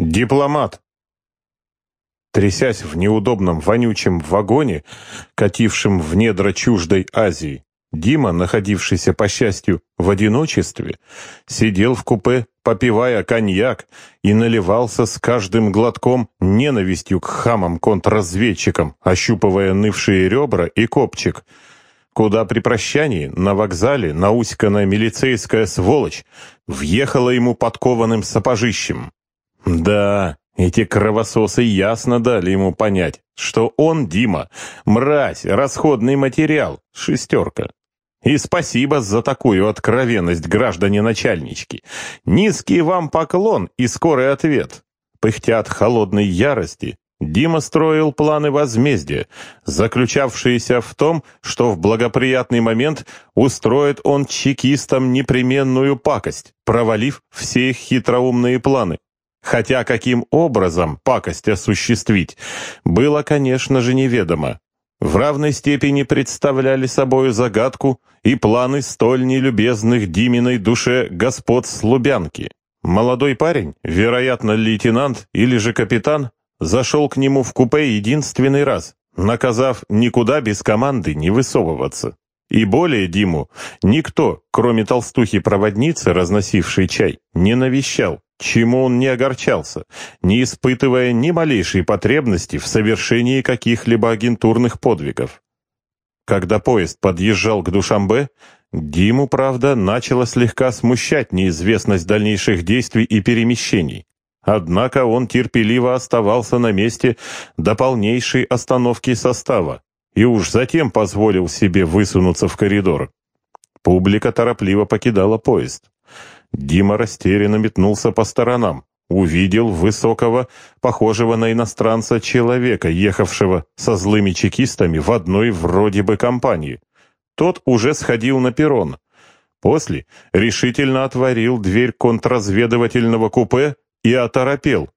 Дипломат. Трясясь в неудобном вонючем вагоне, катившем в недра чуждой Азии, Дима, находившийся, по счастью, в одиночестве, сидел в купе, попивая коньяк, и наливался с каждым глотком ненавистью к хамам-контрразведчикам, ощупывая нывшие ребра и копчик, куда при прощании на вокзале науськанная милицейская сволочь въехала ему подкованным сапожищем. Да, эти кровососы ясно дали ему понять, что он, Дима, мразь, расходный материал, шестерка. И спасибо за такую откровенность, граждане начальнички. Низкий вам поклон и скорый ответ. Пыхтя от холодной ярости, Дима строил планы возмездия, заключавшиеся в том, что в благоприятный момент устроит он чекистам непременную пакость, провалив все их хитроумные планы. Хотя каким образом пакость осуществить, было, конечно же, неведомо. В равной степени представляли собою загадку и планы столь нелюбезных Диминой душе господ Слубянки. Молодой парень, вероятно, лейтенант или же капитан, зашел к нему в купе единственный раз, наказав никуда без команды не высовываться. И более Диму никто, кроме толстухи-проводницы, разносившей чай, не навещал, чему он не огорчался, не испытывая ни малейшей потребности в совершении каких-либо агентурных подвигов. Когда поезд подъезжал к Душамбе, Диму, правда, начала слегка смущать неизвестность дальнейших действий и перемещений. Однако он терпеливо оставался на месте до полнейшей остановки состава и уж затем позволил себе высунуться в коридор. Публика торопливо покидала поезд. Дима растерянно метнулся по сторонам. Увидел высокого, похожего на иностранца человека, ехавшего со злыми чекистами в одной вроде бы компании. Тот уже сходил на перрон. После решительно отворил дверь контрразведывательного купе и оторопел.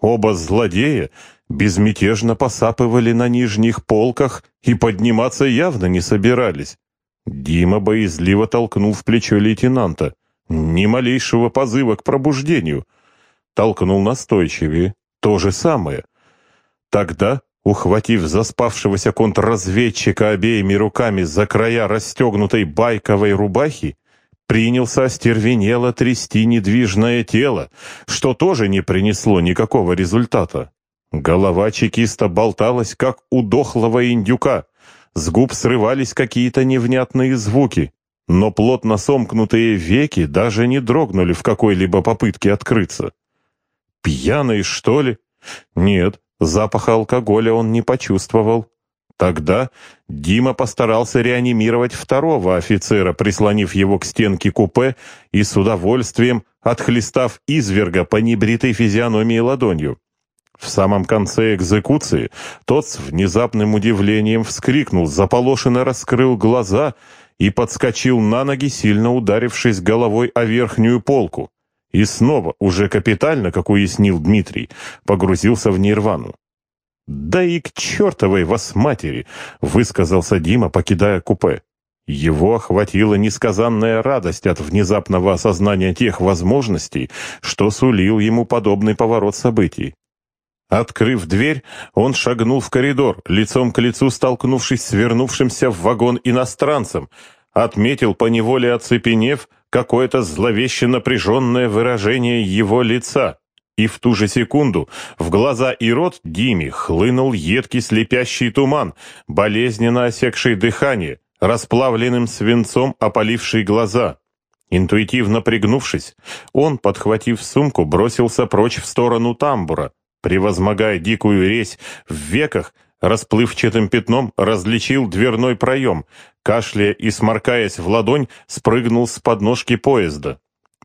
Оба злодея безмятежно посапывали на нижних полках и подниматься явно не собирались. Дима боязливо толкнул в плечо лейтенанта. Ни малейшего позыва к пробуждению. Толкнул настойчивее. То же самое. Тогда, ухватив заспавшегося контрразведчика обеими руками за края расстегнутой байковой рубахи, принялся остервенело трясти недвижное тело, что тоже не принесло никакого результата. Голова чекиста болталась, как у дохлого индюка. С губ срывались какие-то невнятные звуки но плотно сомкнутые веки даже не дрогнули в какой-либо попытке открыться. Пьяный, что ли? Нет, запаха алкоголя он не почувствовал. Тогда Дима постарался реанимировать второго офицера, прислонив его к стенке купе и с удовольствием отхлестав изверга по небритой физиономии ладонью. В самом конце экзекуции тот с внезапным удивлением вскрикнул, заполошенно раскрыл глаза и подскочил на ноги, сильно ударившись головой о верхнюю полку. И снова, уже капитально, как уяснил Дмитрий, погрузился в нирвану. «Да и к чертовой вас матери!» — высказался Дима, покидая купе. Его охватила несказанная радость от внезапного осознания тех возможностей, что сулил ему подобный поворот событий. Открыв дверь, он шагнул в коридор, лицом к лицу столкнувшись с вернувшимся в вагон иностранцем, отметил поневоле оцепенев какое-то зловеще напряженное выражение его лица. И в ту же секунду в глаза и рот Диме хлынул едкий слепящий туман, болезненно осекший дыхание, расплавленным свинцом опаливший глаза. Интуитивно пригнувшись, он, подхватив сумку, бросился прочь в сторону тамбура, Превозмогая дикую резь в веках, расплывчатым пятном различил дверной проем, кашляя и сморкаясь в ладонь, спрыгнул с подножки поезда.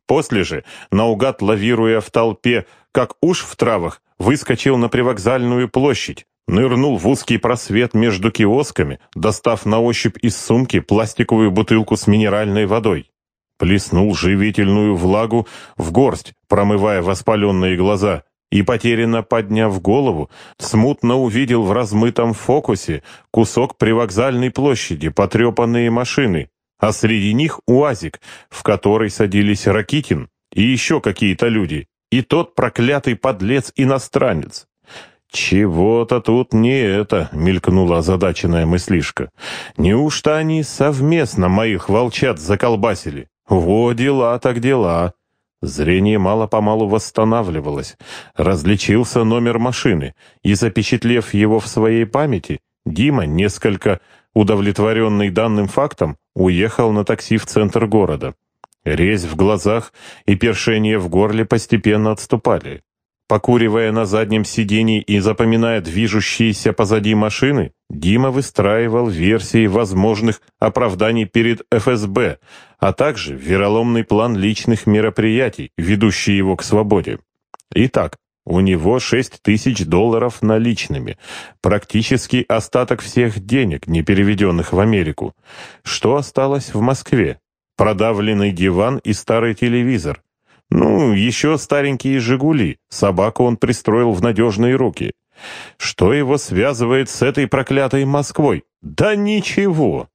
После же, наугад лавируя в толпе, как уж в травах, выскочил на привокзальную площадь, нырнул в узкий просвет между киосками, достав на ощупь из сумки пластиковую бутылку с минеральной водой. Плеснул живительную влагу в горсть, промывая воспаленные глаза, и, потерянно подняв голову, смутно увидел в размытом фокусе кусок привокзальной площади, потрепанные машины, а среди них УАЗик, в который садились Ракитин и еще какие-то люди. и тот проклятый подлец-иностранец. «Чего-то тут не это», — мелькнула озадаченная мыслишка. «Неужто они совместно моих волчат заколбасили? Во, дела так дела». Зрение мало-помалу восстанавливалось. Различился номер машины, и, запечатлев его в своей памяти, Дима, несколько удовлетворенный данным фактом, уехал на такси в центр города. Резь в глазах и першение в горле постепенно отступали. Покуривая на заднем сиденье и запоминая движущиеся позади машины, Дима выстраивал версии возможных оправданий перед ФСБ, а также вероломный план личных мероприятий, ведущий его к свободе. Итак, у него 6 тысяч долларов наличными, практически остаток всех денег, не переведенных в Америку. Что осталось в Москве? Продавленный диван и старый телевизор. Ну, еще старенькие «Жигули». Собаку он пристроил в надежные руки. Что его связывает с этой проклятой Москвой? Да ничего.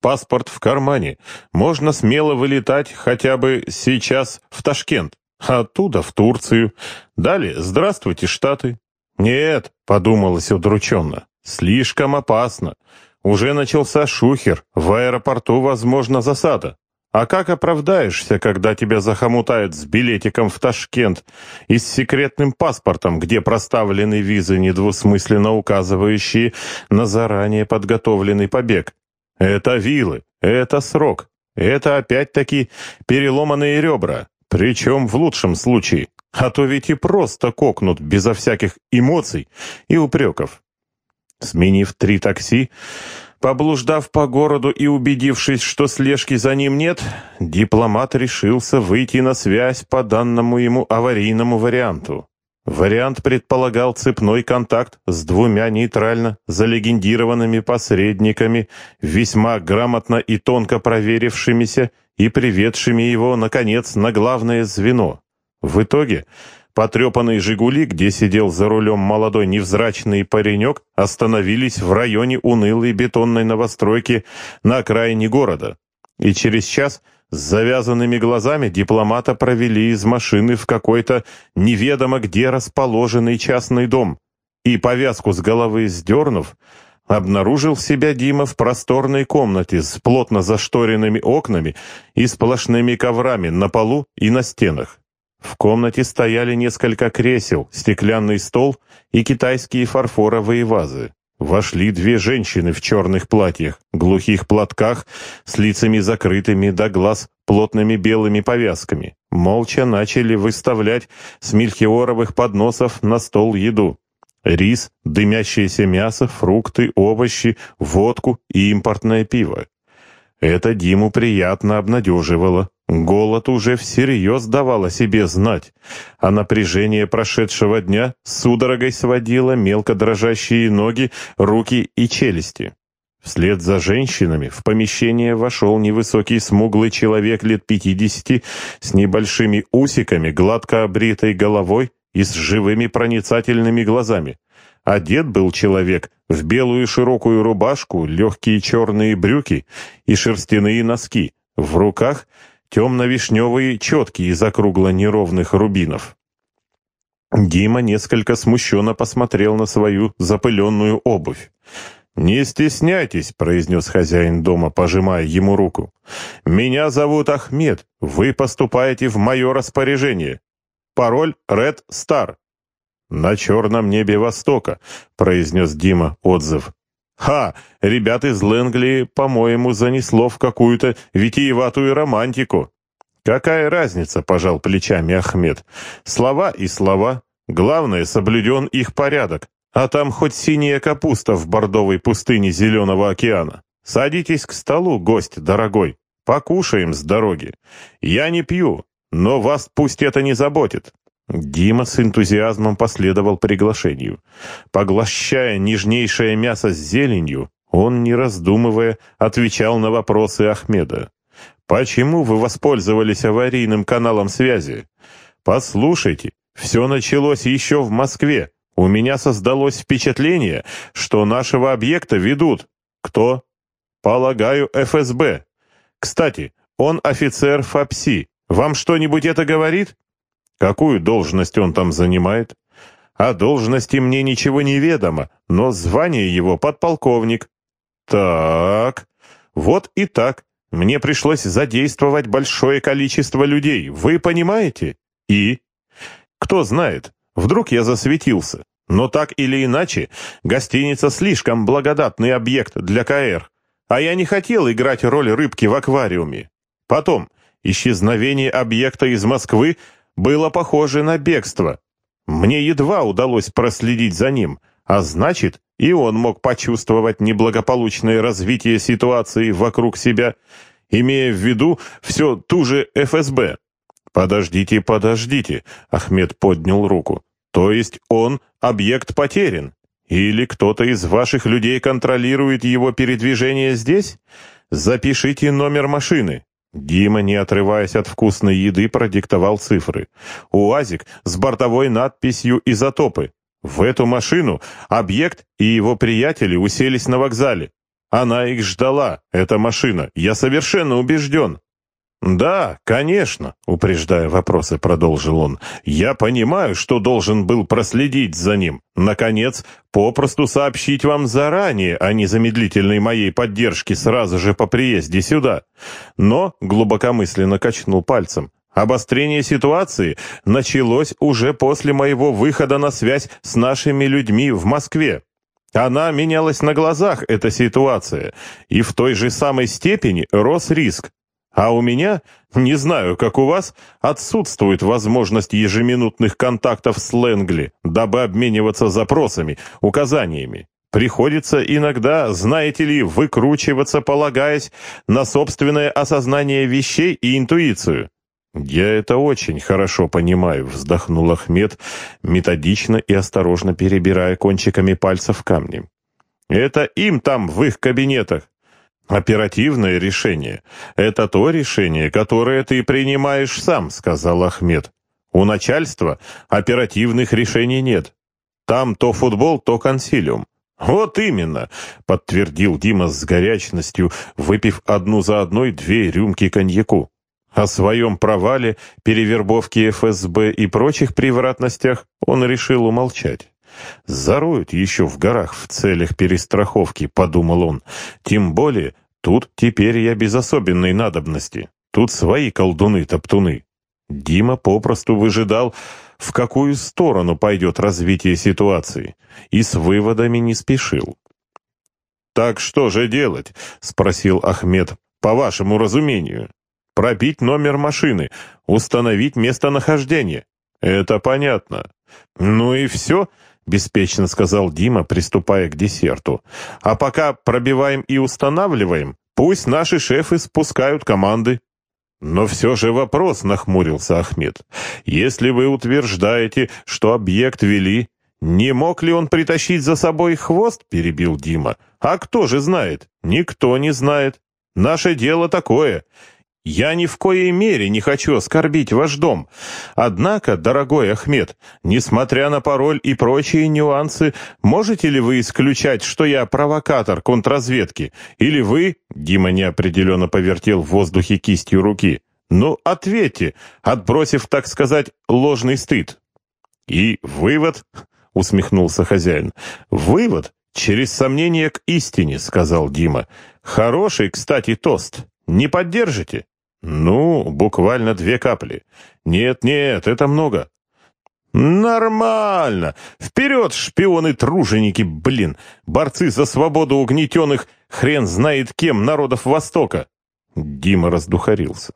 Паспорт в кармане. Можно смело вылетать хотя бы сейчас в Ташкент, а оттуда в Турцию. Далее «Здравствуйте, Штаты». Нет, подумалось удрученно, слишком опасно. Уже начался шухер, в аэропорту, возможно, засада. А как оправдаешься, когда тебя захомутают с билетиком в Ташкент и с секретным паспортом, где проставлены визы, недвусмысленно указывающие на заранее подготовленный побег? Это вилы, это срок, это опять-таки переломанные ребра, причем в лучшем случае, а то ведь и просто кокнут безо всяких эмоций и упреков. Сменив три такси, Поблуждав по городу и убедившись, что слежки за ним нет, дипломат решился выйти на связь по данному ему аварийному варианту. Вариант предполагал цепной контакт с двумя нейтрально залегендированными посредниками, весьма грамотно и тонко проверившимися и приведшими его, наконец, на главное звено. В итоге Потрепанные «Жигули», где сидел за рулем молодой невзрачный паренек, остановились в районе унылой бетонной новостройки на окраине города. И через час с завязанными глазами дипломата провели из машины в какой-то неведомо где расположенный частный дом. И повязку с головы сдернув, обнаружил себя Дима в просторной комнате с плотно зашторенными окнами и сплошными коврами на полу и на стенах. В комнате стояли несколько кресел, стеклянный стол и китайские фарфоровые вазы. Вошли две женщины в черных платьях, глухих платках, с лицами закрытыми до глаз плотными белыми повязками. Молча начали выставлять с мельхиоровых подносов на стол еду. Рис, дымящееся мясо, фрукты, овощи, водку и импортное пиво. Это Диму приятно обнадеживало. Голод уже всерьез давал о себе знать, а напряжение прошедшего дня судорогой сводило мелко дрожащие ноги, руки и челюсти. Вслед за женщинами в помещение вошел невысокий смуглый человек лет пятидесяти с небольшими усиками, гладко обритой головой и с живыми проницательными глазами. Одет был человек в белую широкую рубашку, легкие черные брюки и шерстяные носки. В руках темно-вишневые четки из округло неровных рубинов. Дима несколько смущенно посмотрел на свою запыленную обувь. «Не стесняйтесь», — произнес хозяин дома, пожимая ему руку. «Меня зовут Ахмед. Вы поступаете в мое распоряжение. Пароль Red Star». «На черном небе Востока», — произнес Дима отзыв. «Ха! Ребят из Лэнгли, по-моему, занесло в какую-то витиеватую романтику». «Какая разница?» — пожал плечами Ахмед. «Слова и слова. Главное, соблюден их порядок. А там хоть синяя капуста в бордовой пустыне Зеленого океана. Садитесь к столу, гость дорогой. Покушаем с дороги. Я не пью, но вас пусть это не заботит. Дима с энтузиазмом последовал приглашению. Поглощая нежнейшее мясо с зеленью, он, не раздумывая, отвечал на вопросы Ахмеда. «Почему вы воспользовались аварийным каналом связи?» «Послушайте, все началось еще в Москве. У меня создалось впечатление, что нашего объекта ведут. Кто? Полагаю, ФСБ. Кстати, он офицер ФАПСИ. Вам что-нибудь это говорит?» Какую должность он там занимает? О должности мне ничего не ведомо, но звание его подполковник. Так, вот и так. Мне пришлось задействовать большое количество людей, вы понимаете? И? Кто знает, вдруг я засветился. Но так или иначе, гостиница слишком благодатный объект для КР. А я не хотел играть роль рыбки в аквариуме. Потом, исчезновение объекта из Москвы было похоже на бегство. Мне едва удалось проследить за ним, а значит, и он мог почувствовать неблагополучное развитие ситуации вокруг себя, имея в виду все ту же ФСБ. «Подождите, подождите», — Ахмед поднял руку. То есть он объект потерян? Или кто-то из ваших людей контролирует его передвижение здесь? Запишите номер машины. Дима, не отрываясь от вкусной еды, продиктовал цифры. УАЗик с бортовой надписью «Изотопы». В эту машину объект и его приятели уселись на вокзале. Она их ждала, эта машина, я совершенно убежден. «Да, конечно», — упреждая вопросы, продолжил он. «Я понимаю, что должен был проследить за ним. Наконец, попросту сообщить вам заранее о незамедлительной моей поддержке сразу же по приезде сюда. Но, глубокомысленно качнул пальцем, обострение ситуации началось уже после моего выхода на связь с нашими людьми в Москве. Она менялась на глазах, эта ситуация, и в той же самой степени рос риск. А у меня, не знаю, как у вас, отсутствует возможность ежеминутных контактов с Лэнгли, дабы обмениваться запросами, указаниями. Приходится иногда, знаете ли, выкручиваться, полагаясь на собственное осознание вещей и интуицию. «Я это очень хорошо понимаю», — вздохнул Ахмед, методично и осторожно перебирая кончиками пальцев камни. «Это им там, в их кабинетах. «Оперативное решение — это то решение, которое ты принимаешь сам», — сказал Ахмед. «У начальства оперативных решений нет. Там то футбол, то консилиум». «Вот именно», — подтвердил Дима с горячностью, выпив одну за одной две рюмки коньяку. О своем провале, перевербовке ФСБ и прочих превратностях он решил умолчать. «Зароют еще в горах в целях перестраховки», — подумал он. «Тем более тут теперь я без особенной надобности. Тут свои колдуны-топтуны». Дима попросту выжидал, в какую сторону пойдет развитие ситуации, и с выводами не спешил. «Так что же делать?» — спросил Ахмед. «По вашему разумению. Пробить номер машины, установить местонахождение. Это понятно. Ну и все?» Беспечно сказал Дима, приступая к десерту. А пока пробиваем и устанавливаем, пусть наши шефы спускают команды. Но все же вопрос, нахмурился Ахмед. Если вы утверждаете, что объект вели, не мог ли он притащить за собой хвост, перебил Дима. А кто же знает? Никто не знает. Наше дело такое. Я ни в коей мере не хочу оскорбить ваш дом. Однако, дорогой Ахмед, несмотря на пароль и прочие нюансы, можете ли вы исключать, что я провокатор контрразведки? Или вы, Дима неопределенно повертел в воздухе кистью руки, ну, ответьте, отбросив, так сказать, ложный стыд. И вывод, усмехнулся хозяин, вывод через сомнение к истине, сказал Дима. Хороший, кстати, тост. Не поддержите? Ну, буквально две капли. Нет-нет, это много. Нормально. Вперед, шпионы-труженики, блин. Борцы за свободу угнетенных, хрен знает кем, народов Востока. Дима раздухарился.